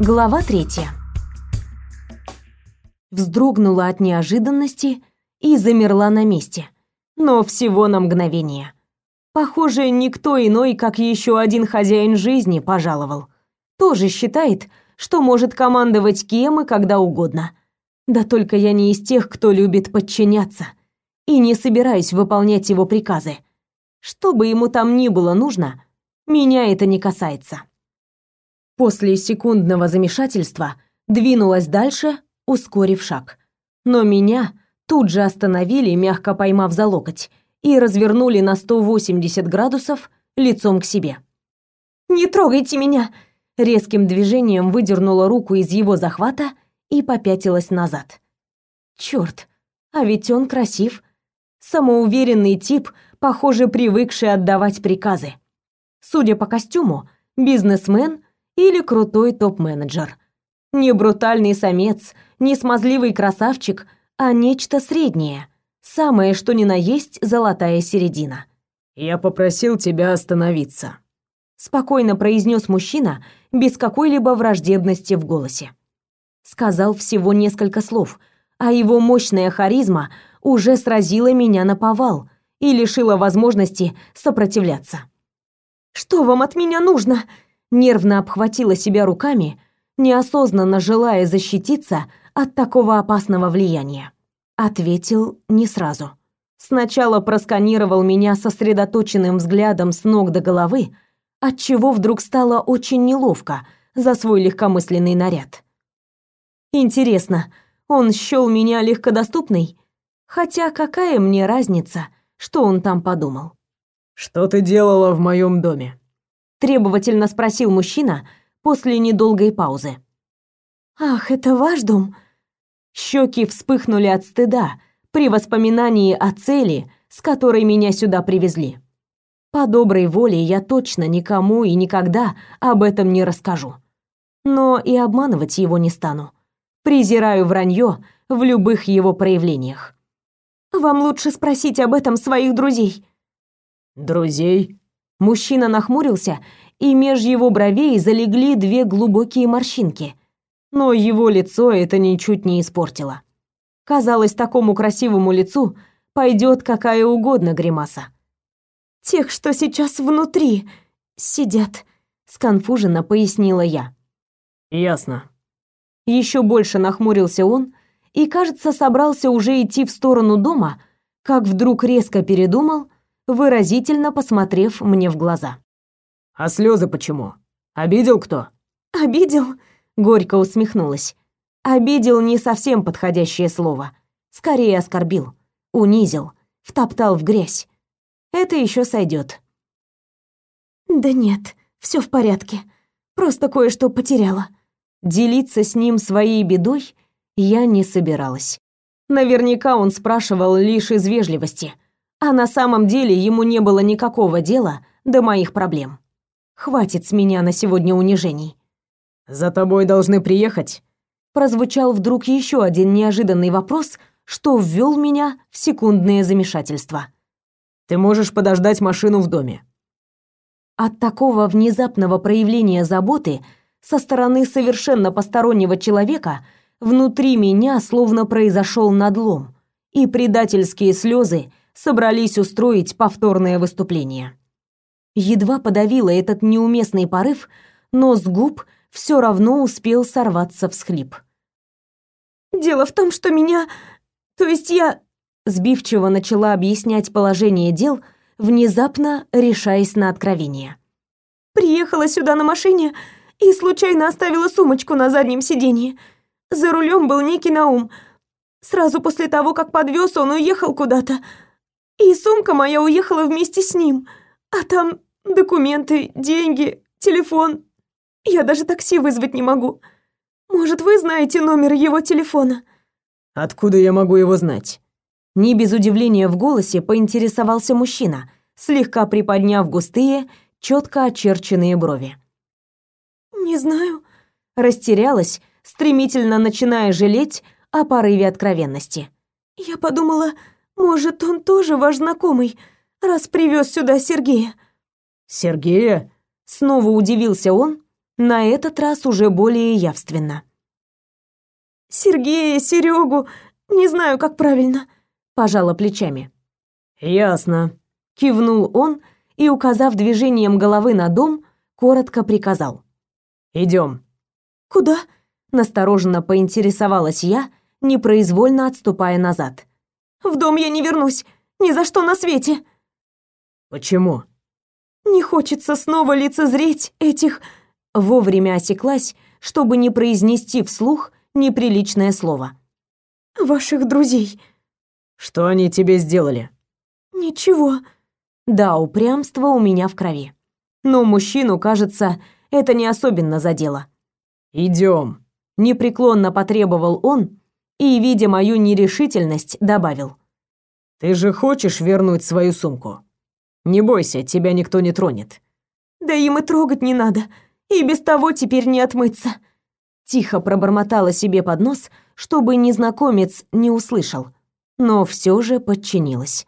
Глава третья. Вздрогнула от неожиданности и замерла на месте. Но всего на мгновение. Похоже, никто иной, как еще один хозяин жизни, пожаловал. Тоже считает, что может командовать кем и когда угодно. Да только я не из тех, кто любит подчиняться. И не собираюсь выполнять его приказы. Что бы ему там ни было нужно, меня это не касается. После секундного замешательства двинулась дальше, ускорив шаг. Но меня тут же остановили, мягко поймав за локоть, и развернули на 180 градусов лицом к себе. «Не трогайте меня!» Резким движением выдернула руку из его захвата и попятилась назад. Черт, а ведь он красив. Самоуверенный тип, похоже, привыкший отдавать приказы. Судя по костюму, бизнесмен или крутой топ-менеджер. Не брутальный самец, не смазливый красавчик, а нечто среднее. Самое, что ни на есть, золотая середина. «Я попросил тебя остановиться», — спокойно произнес мужчина, без какой-либо враждебности в голосе. Сказал всего несколько слов, а его мощная харизма уже сразила меня на повал и лишила возможности сопротивляться. «Что вам от меня нужно?» Нервно обхватила себя руками, неосознанно желая защититься от такого опасного влияния. Ответил не сразу. Сначала просканировал меня сосредоточенным взглядом с ног до головы, отчего вдруг стало очень неловко за свой легкомысленный наряд. Интересно, он счёл меня легкодоступной? Хотя какая мне разница, что он там подумал? «Что ты делала в моем доме?» Требовательно спросил мужчина после недолгой паузы. Ах, это ваш дом? Щеки вспыхнули от стыда при воспоминании о цели, с которой меня сюда привезли. По доброй воле я точно никому и никогда об этом не расскажу. Но и обманывать его не стану. Презираю вранье в любых его проявлениях. Вам лучше спросить об этом своих друзей. Друзей? Мужчина нахмурился, и меж его бровей залегли две глубокие морщинки. Но его лицо это ничуть не испортило. Казалось, такому красивому лицу пойдет какая угодно гримаса. «Тех, что сейчас внутри сидят», — сконфуженно пояснила я. «Ясно». Еще больше нахмурился он и, кажется, собрался уже идти в сторону дома, как вдруг резко передумал выразительно посмотрев мне в глаза. «А слезы почему? Обидел кто?» «Обидел?» — горько усмехнулась. «Обидел» — не совсем подходящее слово. Скорее оскорбил, унизил, втоптал в грязь. Это еще сойдет. «Да нет, все в порядке. Просто кое-что потеряла». Делиться с ним своей бедой я не собиралась. Наверняка он спрашивал лишь из вежливости, а на самом деле ему не было никакого дела до моих проблем. Хватит с меня на сегодня унижений. За тобой должны приехать. Прозвучал вдруг еще один неожиданный вопрос, что ввел меня в секундное замешательство. Ты можешь подождать машину в доме. От такого внезапного проявления заботы со стороны совершенно постороннего человека внутри меня словно произошел надлом, и предательские слезы собрались устроить повторное выступление. Едва подавила этот неуместный порыв, но с губ все равно успел сорваться всхлип. «Дело в том, что меня... То есть я...» Сбивчиво начала объяснять положение дел, внезапно решаясь на откровение. «Приехала сюда на машине и случайно оставила сумочку на заднем сиденье. За рулем был некий Наум. Сразу после того, как подвез, он уехал куда-то, и сумка моя уехала вместе с ним. А там документы, деньги, телефон. Я даже такси вызвать не могу. Может, вы знаете номер его телефона? Откуда я могу его знать? Не без удивления в голосе поинтересовался мужчина, слегка приподняв густые, четко очерченные брови. Не знаю, растерялась, стремительно начиная жалеть о порыве откровенности. Я подумала, может, он тоже ваш знакомый, раз привез сюда Сергея?» «Сергея?» Снова удивился он, на этот раз уже более явственно. «Сергея, Серегу, не знаю, как правильно», — пожала плечами. «Ясно», — кивнул он и, указав движением головы на дом, коротко приказал. «Идем». «Куда?» — настороженно поинтересовалась я, непроизвольно отступая назад. «В дом я не вернусь, ни за что на свете». «Почему?» «Не хочется снова лицезреть этих...» Вовремя осеклась, чтобы не произнести вслух неприличное слово. «Ваших друзей». «Что они тебе сделали?» «Ничего». Да, упрямство у меня в крови. Но мужчину, кажется, это не особенно задело. «Идем», — непреклонно потребовал он и, видя мою нерешительность, добавил. «Ты же хочешь вернуть свою сумку? Не бойся, тебя никто не тронет». «Да им и трогать не надо, и без того теперь не отмыться». Тихо пробормотала себе под нос, чтобы незнакомец не услышал, но все же подчинилась.